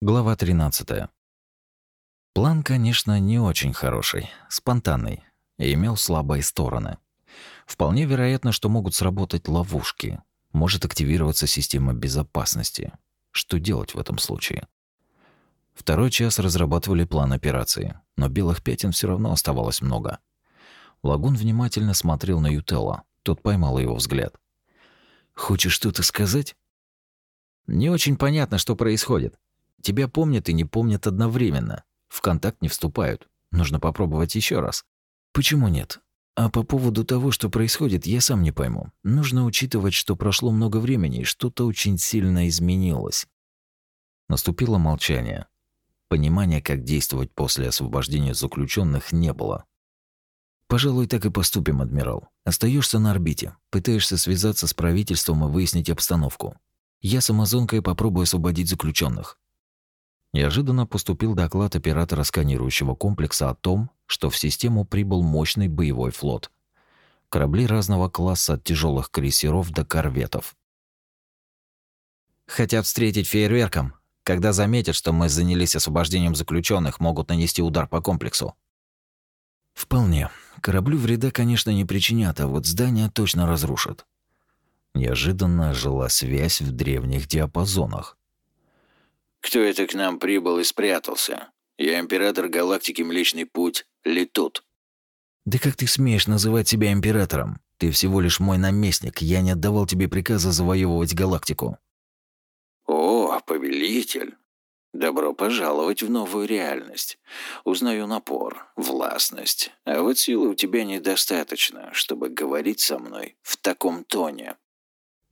Глава 13. План, конечно, не очень хороший, спонтанный и имел слабые стороны. Вполне вероятно, что могут сработать ловушки, может активироваться система безопасности. Что делать в этом случае? Второй час разрабатывали план операции, но белых пятен все равно оставалось много. Лагун внимательно смотрел на Ютелла. Тот поймал его взгляд. «Хочешь что-то сказать?» «Не очень понятно, что происходит», Тебя помнят и не помнят одновременно. В контакт не вступают. Нужно попробовать еще раз. Почему нет? А по поводу того, что происходит, я сам не пойму. Нужно учитывать, что прошло много времени и что-то очень сильно изменилось. Наступило молчание. Понимания, как действовать после освобождения заключенных, не было. Пожалуй, так и поступим, адмирал. Остаешься на орбите, пытаешься связаться с правительством и выяснить обстановку. Я с амазонкой попробую освободить заключенных. Неожиданно поступил доклад оператора сканирующего комплекса о том, что в систему прибыл мощный боевой флот. Корабли разного класса от тяжелых крейсеров до корветов. Хотят встретить фейерверком. Когда заметят, что мы занялись освобождением заключенных, могут нанести удар по комплексу. Вполне. Кораблю вреда, конечно, не причинят, а вот здание точно разрушат. Неожиданно жила связь в древних диапазонах. Кто это к нам прибыл и спрятался? Я император галактики Млечный Путь, Летут. Да как ты смеешь называть себя императором? Ты всего лишь мой наместник, я не отдавал тебе приказа завоевывать галактику. О, повелитель. Добро пожаловать в новую реальность. Узнаю напор, властность. А вот силы у тебя недостаточно, чтобы говорить со мной в таком тоне.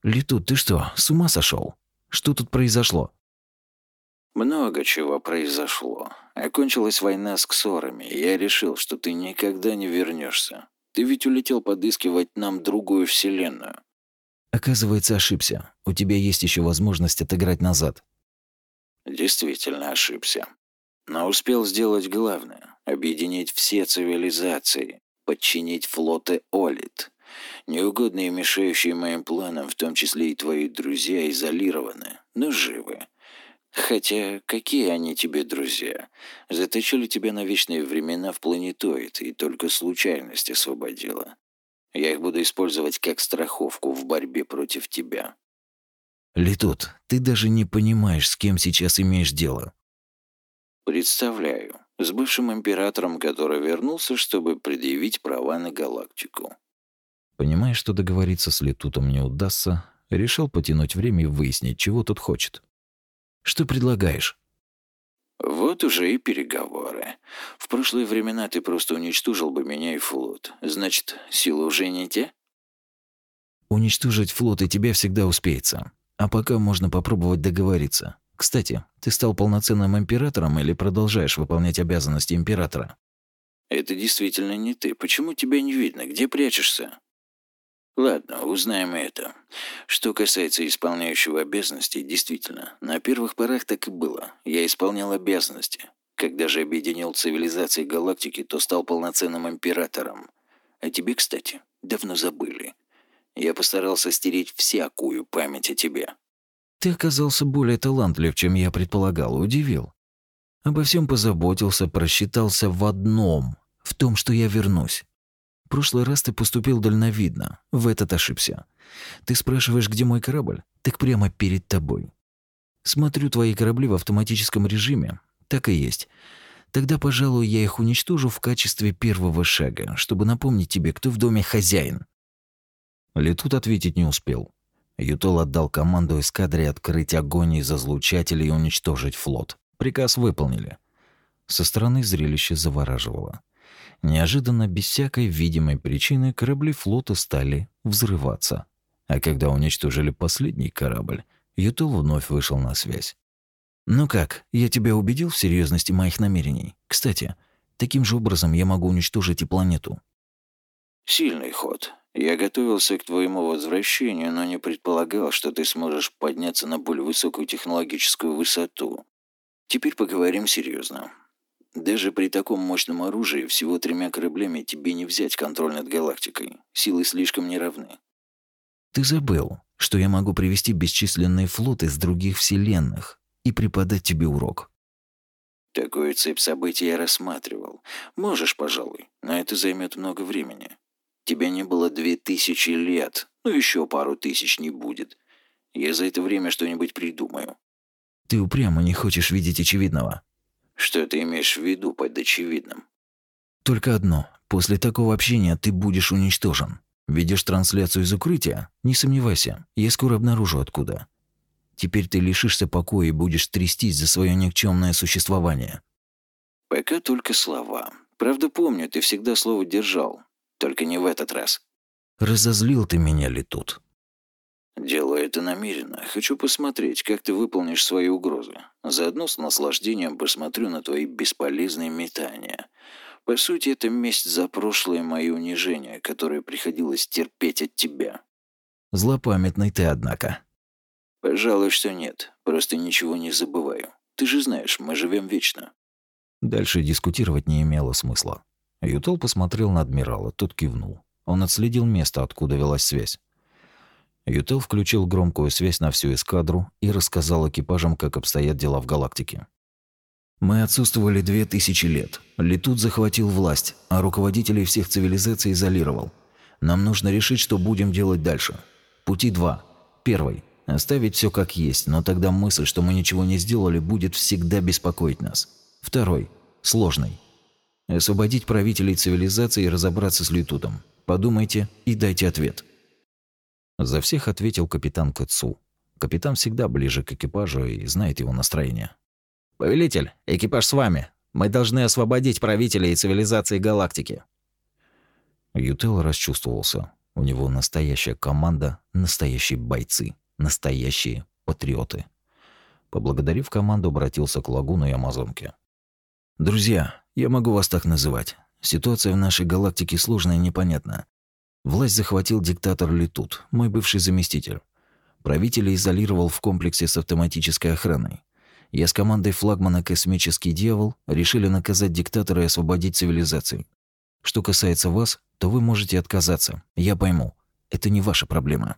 Летут, ты что, с ума сошел? Что тут произошло? Много чего произошло. Окончилась война с ксорами, и я решил, что ты никогда не вернешься. Ты ведь улетел подыскивать нам другую вселенную. Оказывается, ошибся. У тебя есть еще возможность отыграть назад. Действительно ошибся. Но успел сделать главное — объединить все цивилизации, подчинить флоты Олит. Неугодные мешающие моим планам, в том числе и твои друзья, изолированы, но живы. Хотя, какие они тебе друзья? Заточили тебя на вечные времена в планетоид, и только случайность освободила. Я их буду использовать как страховку в борьбе против тебя. Летут, ты даже не понимаешь, с кем сейчас имеешь дело. Представляю. С бывшим императором, который вернулся, чтобы предъявить права на галактику. Понимая, что договориться с Летутом не удастся, решил потянуть время и выяснить, чего тут хочет. Что предлагаешь?» «Вот уже и переговоры. В прошлые времена ты просто уничтожил бы меня и флот. Значит, силы уже не те?» «Уничтожить флот и тебя всегда успеется. А пока можно попробовать договориться. Кстати, ты стал полноценным императором или продолжаешь выполнять обязанности императора?» «Это действительно не ты. Почему тебя не видно? Где прячешься?» Ладно, узнаем это. Что касается исполняющего обязанностей, действительно, на первых порах так и было. Я исполнял обязанности. Когда же объединил цивилизации галактики, то стал полноценным императором. А тебе, кстати, давно забыли. Я постарался стереть всякую память о тебе. Ты оказался более талантлив, чем я предполагал, удивил. Обо всем позаботился, просчитался в одном, в том, что я вернусь прошлый раз ты поступил дальновидно, в этот ошибся. Ты спрашиваешь, где мой корабль? Так прямо перед тобой. Смотрю твои корабли в автоматическом режиме. Так и есть. Тогда, пожалуй, я их уничтожу в качестве первого шага, чтобы напомнить тебе, кто в доме хозяин. Летут ответить не успел. Ютол отдал команду эскадре открыть огонь из излучателей и уничтожить флот. Приказ выполнили. Со стороны зрелище завораживало. Неожиданно, без всякой видимой причины, корабли флота стали взрываться. А когда уничтожили последний корабль, Ютул вновь вышел на связь. «Ну как, я тебя убедил в серьезности моих намерений? Кстати, таким же образом я могу уничтожить и планету». «Сильный ход. Я готовился к твоему возвращению, но не предполагал, что ты сможешь подняться на более высокую технологическую высоту. Теперь поговорим серьезно. Даже при таком мощном оружии всего тремя кораблями тебе не взять контроль над галактикой. Силы слишком неравны. Ты забыл, что я могу привести бесчисленные флоты из других вселенных и преподать тебе урок. Такую цепь событий я рассматривал. Можешь, пожалуй, но это займет много времени. Тебя не было две тысячи лет, ну еще пару тысяч не будет. Я за это время что-нибудь придумаю. Ты упрямо не хочешь видеть очевидного. Что ты имеешь в виду под очевидным? Только одно. После такого общения ты будешь уничтожен. Видишь трансляцию из укрытия? Не сомневайся, я скоро обнаружу откуда. Теперь ты лишишься покоя и будешь трястись за свое никчемное существование. Пока только слова. Правда, помню, ты всегда слово держал. Только не в этот раз. Разозлил ты меня ли тут? Делаю это намеренно. Хочу посмотреть, как ты выполнишь свои угрозы. Заодно с наслаждением посмотрю на твои бесполезные метания. По сути, это месть за прошлое мои унижения, которые приходилось терпеть от тебя. Злопамятный ты, однако. Пожалуй, что нет. Просто ничего не забываю. Ты же знаешь, мы живем вечно. Дальше дискутировать не имело смысла. Ютол посмотрел на адмирала, тот кивнул. Он отследил место, откуда велась связь. Ютел включил громкую связь на всю эскадру и рассказал экипажам, как обстоят дела в галактике. Мы отсутствовали две тысячи лет. Летут захватил власть, а руководителей всех цивилизаций изолировал. Нам нужно решить, что будем делать дальше. Пути два. Первый – оставить все как есть, но тогда мысль, что мы ничего не сделали, будет всегда беспокоить нас. Второй – сложный. Освободить правителей цивилизации и разобраться с Летутом. Подумайте и дайте ответ. За всех ответил капитан Кэцу. Капитан всегда ближе к экипажу и знает его настроение. «Повелитель, экипаж с вами. Мы должны освободить правителей и цивилизации галактики». Ютел расчувствовался. У него настоящая команда, настоящие бойцы, настоящие патриоты. Поблагодарив команду, обратился к Лагуну и Амазонке. «Друзья, я могу вас так называть. Ситуация в нашей галактике сложная и непонятна. Власть захватил диктатор Летут, мой бывший заместитель. Правителя изолировал в комплексе с автоматической охраной. Я с командой флагмана «Космический дьявол» решили наказать диктатора и освободить цивилизацию. Что касается вас, то вы можете отказаться. Я пойму. Это не ваша проблема.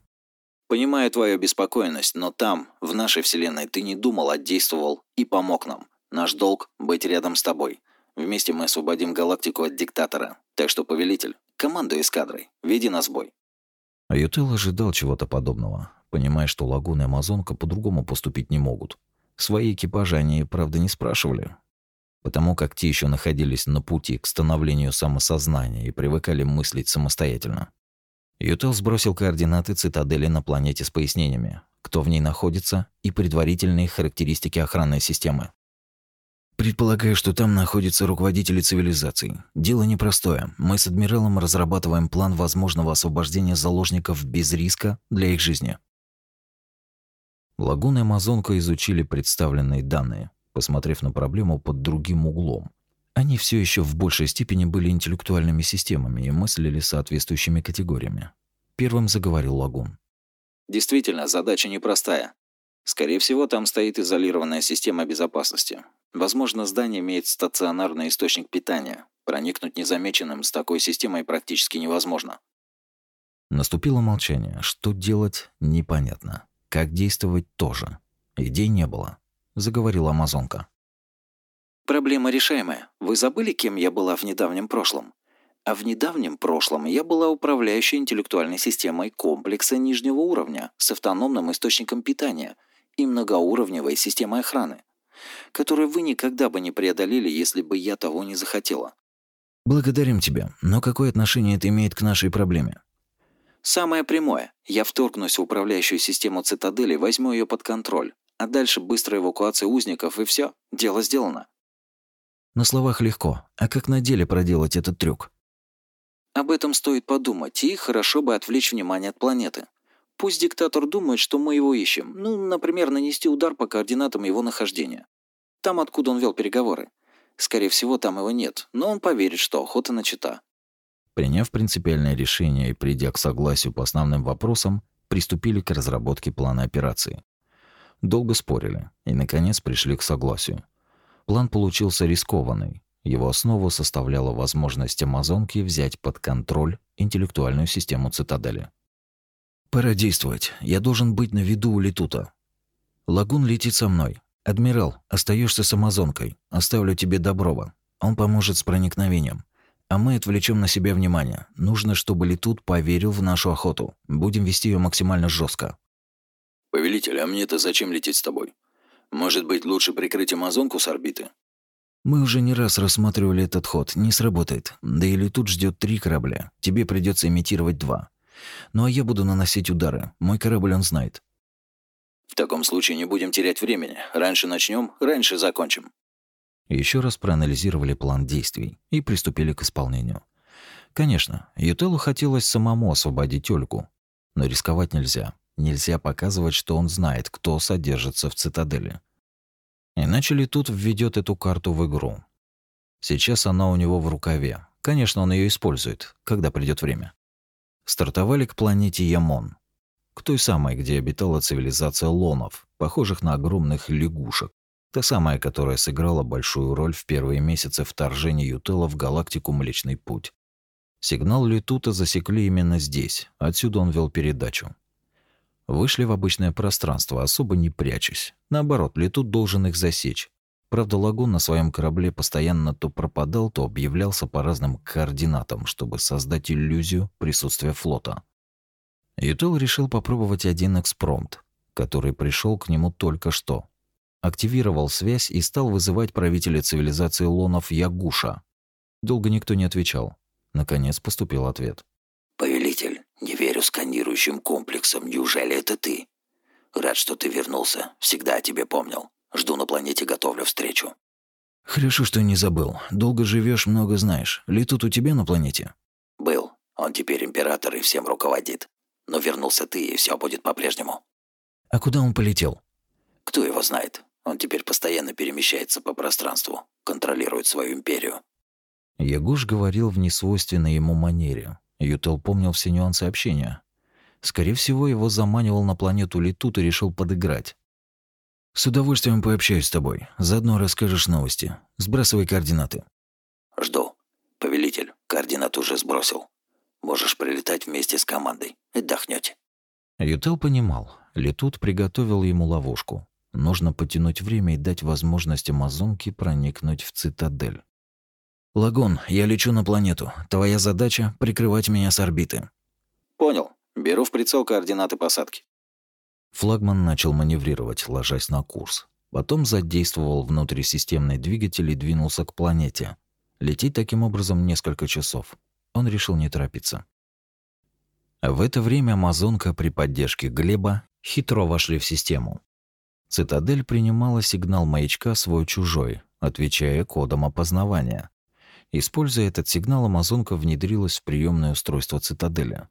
Понимаю твою беспокойность, но там, в нашей вселенной, ты не думал, а действовал и помог нам. Наш долг — быть рядом с тобой. Вместе мы освободим галактику от диктатора. Так что, повелитель, командуй эскадрой, веди нас в бой. Аютел ожидал чего-то подобного, понимая, что Лагуна и Амазонка по-другому поступить не могут. Свои экипажи они, правда, не спрашивали, потому как те еще находились на пути к становлению самосознания и привыкали мыслить самостоятельно. Ютел сбросил координаты цитадели на планете с пояснениями, кто в ней находится и предварительные характеристики охранной системы. Предполагаю, что там находятся руководители цивилизаций. Дело непростое. Мы с адмиралом разрабатываем план возможного освобождения заложников без риска для их жизни. Лагуна и Амазонка изучили представленные данные, посмотрев на проблему под другим углом. Они все еще в большей степени были интеллектуальными системами и мыслили соответствующими категориями. Первым заговорил Лагун. Действительно, задача непростая. Скорее всего, там стоит изолированная система безопасности. Возможно, здание имеет стационарный источник питания. Проникнуть незамеченным с такой системой практически невозможно. Наступило молчание. Что делать, непонятно. Как действовать тоже. Идей не было. Заговорила Амазонка. Проблема решаемая. Вы забыли, кем я была в недавнем прошлом? А в недавнем прошлом я была управляющей интеллектуальной системой комплекса нижнего уровня с автономным источником питания и многоуровневой системой охраны, которую вы никогда бы не преодолели, если бы я того не захотела. Благодарим тебя, но какое отношение это имеет к нашей проблеме? Самое прямое. Я вторгнусь в управляющую систему цитадели, возьму ее под контроль. А дальше быстрая эвакуация узников, и все. Дело сделано. На словах легко. А как на деле проделать этот трюк? Об этом стоит подумать, и хорошо бы отвлечь внимание от планеты. Пусть диктатор думает, что мы его ищем. Ну, например, нанести удар по координатам его нахождения. Там, откуда он вел переговоры. Скорее всего, там его нет, но он поверит, что охота начата. Приняв принципиальное решение и придя к согласию по основным вопросам, приступили к разработке плана операции. Долго спорили и, наконец, пришли к согласию. План получился рискованный. Его основу составляла возможность Амазонки взять под контроль интеллектуальную систему цитадели. «Пора действовать. Я должен быть на виду у Летута. Лагун летит со мной. «Адмирал, остаешься с Амазонкой. Оставлю тебе Доброва. Он поможет с проникновением. А мы отвлечем на себя внимание. Нужно, чтобы Летут поверил в нашу охоту. Будем вести ее максимально жестко. «Повелитель, а мне-то зачем лететь с тобой? Может быть, лучше прикрыть Амазонку с орбиты?» Мы уже не раз рассматривали этот ход. Не сработает. Да и Летут ждет три корабля. Тебе придется имитировать два. Ну а я буду наносить удары. Мой корабль он знает. В таком случае не будем терять времени. Раньше начнем, раньше закончим. Еще раз проанализировали план действий и приступили к исполнению. Конечно, Ютелу хотелось самому освободить Ольгу, но рисковать нельзя. Нельзя показывать, что он знает, кто содержится в цитадели. Иначе ли тут введет эту карту в игру? Сейчас она у него в рукаве. Конечно, он ее использует, когда придет время. Стартовали к планете Ямон, к той самой, где обитала цивилизация лонов, похожих на огромных лягушек. Та самая, которая сыграла большую роль в первые месяцы вторжения Ютела в галактику Млечный Путь. Сигнал Летута засекли именно здесь, отсюда он вел передачу. Вышли в обычное пространство, особо не прячась. Наоборот, Летут должен их засечь. Правда, Лагун на своем корабле постоянно то пропадал, то объявлялся по разным координатам, чтобы создать иллюзию присутствия флота. Ютел решил попробовать один экспромт, который пришел к нему только что. Активировал связь и стал вызывать правителя цивилизации Лонов Ягуша. Долго никто не отвечал. Наконец поступил ответ. «Повелитель, не верю сканирующим комплексам. Неужели это ты? Рад, что ты вернулся. Всегда о тебе помнил. Жду на планете, готовлю встречу». «Хорошо, что не забыл. Долго живешь, много знаешь. Летут у тебя на планете?» «Был. Он теперь император и всем руководит. Но вернулся ты, и все будет по-прежнему». «А куда он полетел?» «Кто его знает? Он теперь постоянно перемещается по пространству, контролирует свою империю». Ягуш говорил в несвойственной ему манере. Ютел помнил все нюансы общения. Скорее всего, его заманивал на планету Летут и решил подыграть. «С удовольствием пообщаюсь с тобой. Заодно расскажешь новости. Сбрасывай координаты». «Жду. Повелитель, координаты уже сбросил. Можешь прилетать вместе с командой. Отдохнете. Ютел понимал. Летут приготовил ему ловушку. Нужно потянуть время и дать возможность Амазонке проникнуть в цитадель. «Лагун, я лечу на планету. Твоя задача — прикрывать меня с орбиты». «Понял. Беру в прицел координаты посадки». Флагман начал маневрировать, ложась на курс. Потом задействовал внутрисистемный двигатель и двинулся к планете. Лететь таким образом несколько часов. Он решил не торопиться. В это время Амазонка при поддержке Глеба хитро вошли в систему. Цитадель принимала сигнал маячка свой-чужой, отвечая кодом опознавания. Используя этот сигнал, Амазонка внедрилась в приемное устройство цитадели.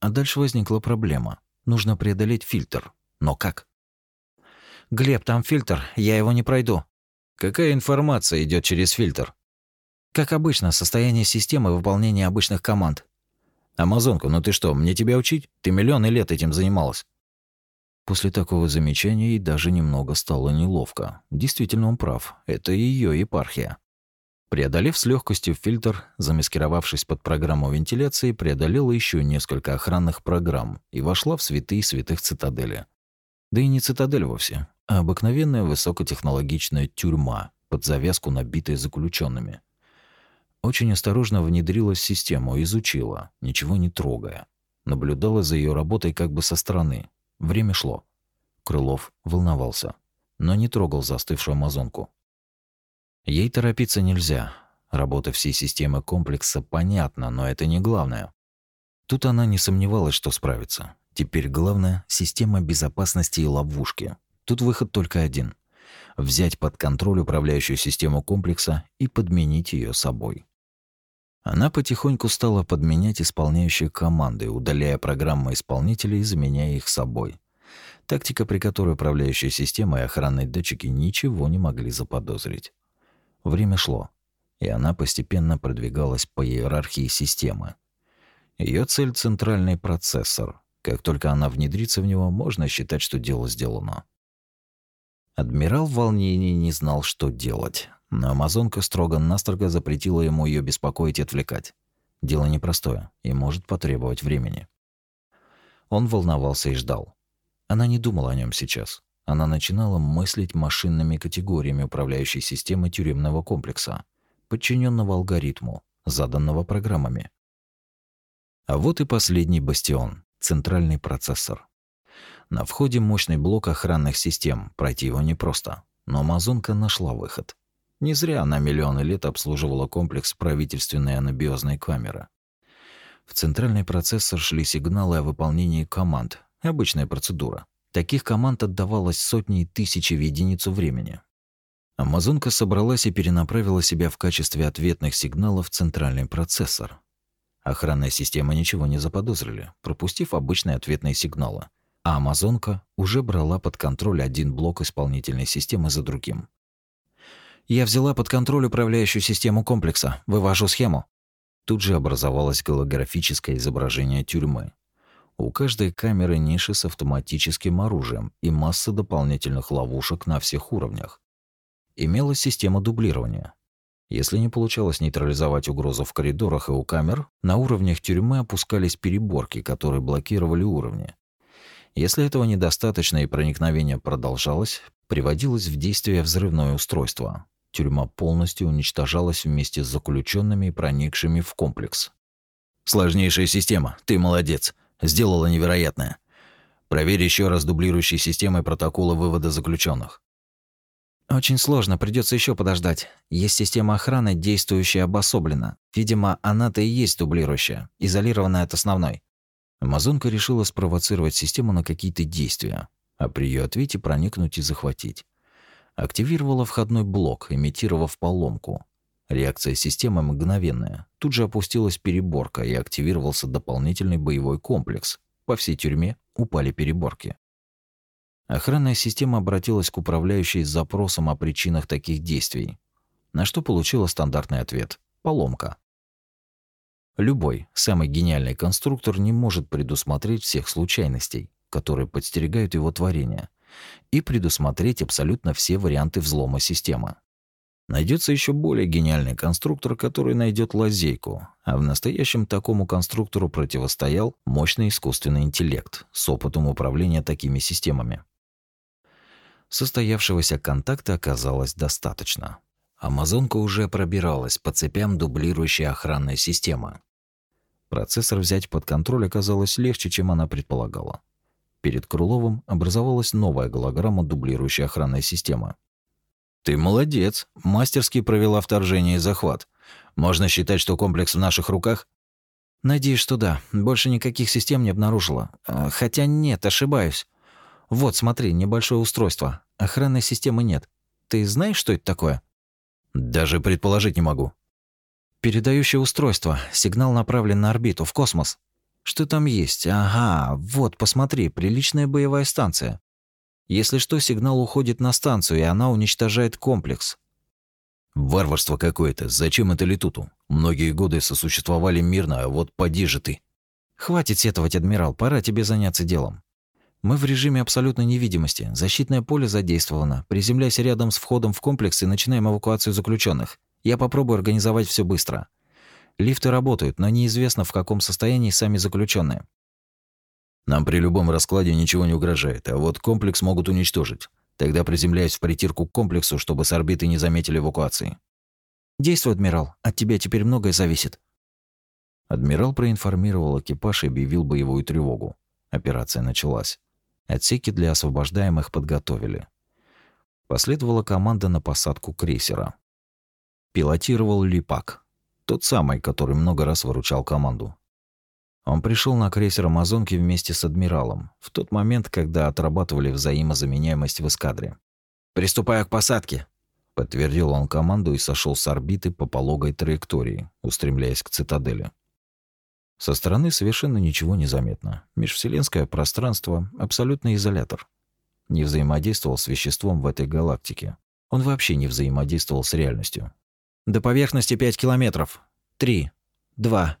А дальше возникла проблема. Нужно преодолеть фильтр. Но как? «Глеб, там фильтр, я его не пройду». «Какая информация идет через фильтр?» «Как обычно, состояние системы выполнения обычных команд». «Амазонка, ну ты что, мне тебя учить? Ты миллионы лет этим занималась». После такого замечания ей даже немного стало неловко. Действительно, он прав. Это ее епархия. Преодолев с легкостью фильтр, замаскировавшись под программу вентиляции, преодолела еще несколько охранных программ и вошла в святые святых цитадели. Да и не цитадель вовсе, а обыкновенная высокотехнологичная тюрьма, под завязку набитая заключенными. Очень осторожно внедрилась в систему, изучила, ничего не трогая. Наблюдала за ее работой как бы со стороны. Время шло. Крылов волновался, но не трогал застывшую амазонку. Ей торопиться нельзя. Работа всей системы комплекса понятна, но это не главное. Тут она не сомневалась, что справится. Теперь главное — система безопасности и ловушки. Тут выход только один — взять под контроль управляющую систему комплекса и подменить ее собой. Она потихоньку стала подменять исполняющие команды, удаляя программы исполнителей и заменяя их собой. Тактика, при которой управляющая система и охранные датчики ничего не могли заподозрить. Время шло, и она постепенно продвигалась по иерархии системы. Ее цель — центральный процессор. Как только она внедрится в него, можно считать, что дело сделано. Адмирал в волнении не знал, что делать, но Амазонка строго-настрого запретила ему ее беспокоить и отвлекать. Дело непростое и может потребовать времени. Он волновался и ждал. Она не думала о нем сейчас. она начинала мыслить машинными категориями управляющей системы тюремного комплекса, подчиненного алгоритму, заданного программами. А вот и последний бастион — центральный процессор. На входе мощный блок охранных систем, пройти его непросто, но Амазонка нашла выход. Не зря она миллионы лет обслуживала комплекс правительственной анабиозной камеры. В центральный процессор шли сигналы о выполнении команд, обычная процедура. Таких команд отдавалось сотни и тысячи в единицу времени. Амазонка собралась и перенаправила себя в качестве ответных сигналов в центральный процессор. Охранная система ничего не заподозрили, пропустив обычные ответные сигналы. А Амазонка уже брала под контроль один блок исполнительной системы за другим. «Я взяла под контроль управляющую систему комплекса. Вывожу схему». Тут же образовалось голографическое изображение тюрьмы, у каждой камеры ниши с автоматическим оружием и масса дополнительных ловушек на всех уровнях. Имелась система дублирования. Если не получалось нейтрализовать угрозу в коридорах и у камер, на уровнях тюрьмы опускались переборки, которые блокировали уровни. Если этого недостаточно и проникновение продолжалось, приводилось в действие взрывное устройство. Тюрьма полностью уничтожалась вместе с заключенными проникшими в комплекс. «Сложнейшая система, ты молодец!» Сделала невероятное. Проверь еще раз дублирующие системы протокола вывода заключенных. Очень сложно, придется еще подождать. Есть система охраны, действующая обособленно. Видимо, она-то и есть дублирующая, изолированная от основной. Амазонка решила спровоцировать систему на какие-то действия, а при ее ответе проникнуть и захватить. Активировала входной блок, имитировав поломку. Реакция системы мгновенная. Тут же опустилась переборка и активировался дополнительный боевой комплекс. По всей тюрьме упали переборки. Охранная система обратилась к управляющей с запросом о причинах таких действий, на что получила стандартный ответ – поломка. Любой, самый гениальный конструктор не может предусмотреть всех случайностей, которые подстерегают его творение, и предусмотреть абсолютно все варианты взлома системы. Найдется еще более гениальный конструктор, который найдет лазейку, а в настоящем такому конструктору противостоял мощный искусственный интеллект с опытом управления такими системами. Состоявшегося контакта оказалось достаточно. Амазонка уже пробиралась по цепям дублирующей охранной системы. Процессор взять под контроль оказалось легче, чем она предполагала. Перед Круловым образовалась новая голограмма дублирующей охранной системы. Ты молодец. Мастерски провела вторжение и захват. Можно считать, что комплекс в наших руках? Надеюсь, что да. Больше никаких систем не обнаружила. А, хотя нет, ошибаюсь. Вот, смотри, небольшое устройство. Охранной системы нет. Ты знаешь, что это такое? Даже предположить не могу. Передающее устройство. Сигнал направлен на орбиту, в космос. Что там есть? Ага, вот, посмотри, приличная боевая станция. Если что, сигнал уходит на станцию, и она уничтожает комплекс. Варварство какое-то. Зачем это Летуту? Многие годы сосуществовали мирно, а вот поди же ты. Хватит сетовать, адмирал, пора тебе заняться делом. Мы в режиме абсолютной невидимости. Защитное поле задействовано. Приземляйся рядом с входом в комплекс и начинаем эвакуацию заключенных. Я попробую организовать все быстро. Лифты работают, но неизвестно, в каком состоянии сами заключенные. Нам при любом раскладе ничего не угрожает, а вот комплекс могут уничтожить. Тогда приземляюсь в притирку к комплексу, чтобы с орбиты не заметили эвакуации. Действуй, адмирал. От тебя теперь многое зависит. Адмирал проинформировал экипаж и объявил боевую тревогу. Операция началась. Отсеки для освобождаемых подготовили. Последовала команда на посадку крейсера. Пилотировал Липак, тот самый, который много раз выручал команду. Он пришел на крейсер Амазонки вместе с адмиралом, в тот момент, когда отрабатывали взаимозаменяемость в эскадре. «Приступаю к посадке», — подтвердил он команду и сошел с орбиты по пологой траектории, устремляясь к цитадели. Со стороны совершенно ничего не заметно. Межвселенское пространство — абсолютный изолятор. Не взаимодействовал с веществом в этой галактике. Он вообще не взаимодействовал с реальностью. «До поверхности пять километров. Три, два,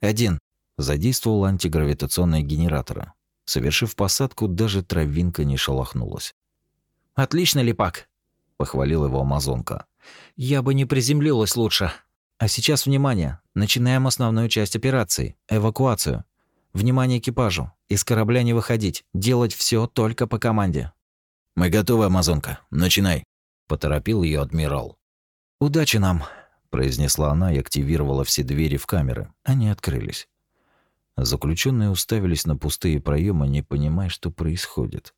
один» задействовал антигравитационные генераторы. Совершив посадку, даже травинка не шелохнулась. «Отлично, Липак!» — похвалил его амазонка. «Я бы не приземлилась лучше. А сейчас внимание. Начинаем основную часть операции — эвакуацию. Внимание экипажу. Из корабля не выходить. Делать все только по команде». Мы готовы, Амазонка. Начинай!» Поторопил ее адмирал. «Удачи нам!» – произнесла она и активировала все двери в камеры. Они открылись. Заключенные уставились на пустые проемы, не понимая, что происходит.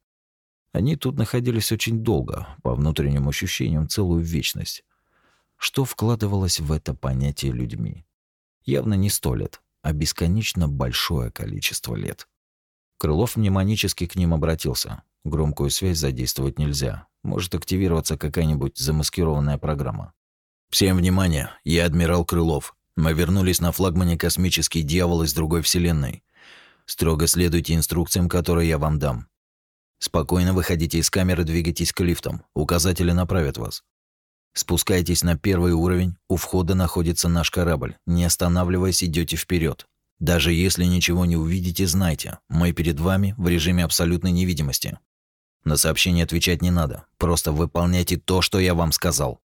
Они тут находились очень долго, по внутренним ощущениям целую вечность. Что вкладывалось в это понятие людьми? Явно не сто лет, а бесконечно большое количество лет. Крылов мнемонически к ним обратился. Громкую связь задействовать нельзя. Может активироваться какая-нибудь замаскированная программа. «Всем внимание! Я адмирал Крылов. Мы вернулись на флагмане «Космический дьявол» из другой вселенной. Строго следуйте инструкциям, которые я вам дам. Спокойно выходите из камеры, двигайтесь к лифтам. Указатели направят вас. Спускайтесь на первый уровень, у входа находится наш корабль. Не останавливаясь, идете вперед. Даже если ничего не увидите, знайте, мы перед вами в режиме абсолютной невидимости. На сообщение отвечать не надо, просто выполняйте то, что я вам сказал.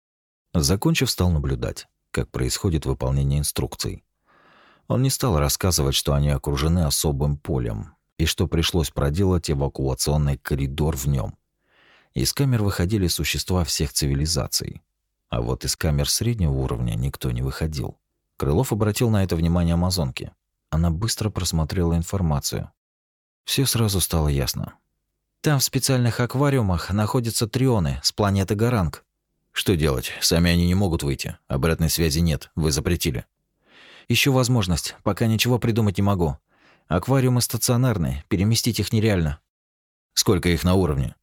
Закончив, стал наблюдать как происходит выполнение инструкций. Он не стал рассказывать, что они окружены особым полем и что пришлось проделать эвакуационный коридор в нем. Из камер выходили существа всех цивилизаций, а вот из камер среднего уровня никто не выходил. Крылов обратил на это внимание амазонки. Она быстро просмотрела информацию. Все сразу стало ясно. Там в специальных аквариумах находятся трионы с планеты Гаранг. Что делать? Сами они не могут выйти. Обратной связи нет. Вы запретили. Ищу возможность. Пока ничего придумать не могу. Аквариумы стационарные. Переместить их нереально. Сколько их на уровне?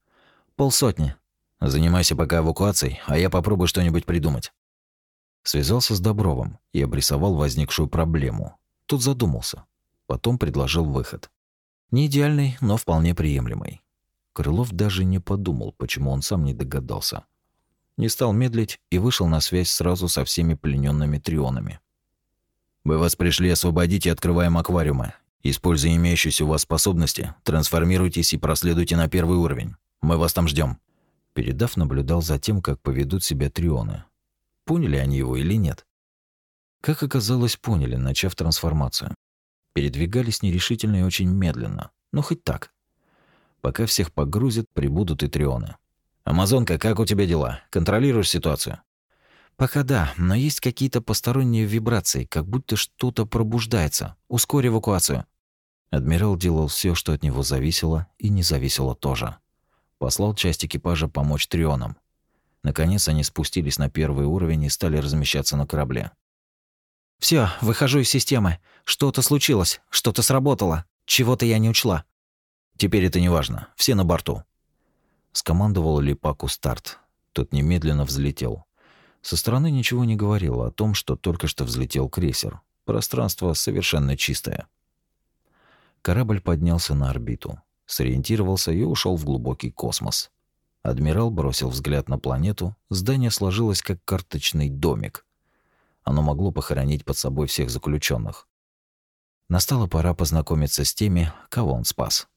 Полсотни. Занимайся пока эвакуацией, а я попробую что-нибудь придумать. Связался с Добровым и обрисовал возникшую проблему. Тут задумался. Потом предложил выход. Не идеальный, но вполне приемлемый. Крылов даже не подумал, почему он сам не догадался. Не стал медлить и вышел на связь сразу со всеми плененными трионами. «Мы вас пришли освободить и открываем аквариумы. Используя имеющиеся у вас способности, трансформируйтесь и проследуйте на первый уровень. Мы вас там ждем. Передав, наблюдал за тем, как поведут себя трионы. Поняли они его или нет? Как оказалось, поняли, начав трансформацию. Передвигались нерешительно и очень медленно, но хоть так. Пока всех погрузят, прибудут и трионы. «Амазонка, как у тебя дела? Контролируешь ситуацию?» «Пока да, но есть какие-то посторонние вибрации, как будто что-то пробуждается. Ускорь эвакуацию». Адмирал делал все, что от него зависело, и не зависело тоже. Послал часть экипажа помочь Трионам. Наконец они спустились на первый уровень и стали размещаться на корабле. Все, выхожу из системы. Что-то случилось, что-то сработало. Чего-то я не учла». «Теперь это не важно. Все на борту. Скомандовал Липаку старт. Тот немедленно взлетел. Со стороны ничего не говорило о том, что только что взлетел крейсер. Пространство совершенно чистое. Корабль поднялся на орбиту, сориентировался и ушел в глубокий космос. Адмирал бросил взгляд на планету. Здание сложилось как карточный домик. Оно могло похоронить под собой всех заключенных. Настала пора познакомиться с теми, кого он спас.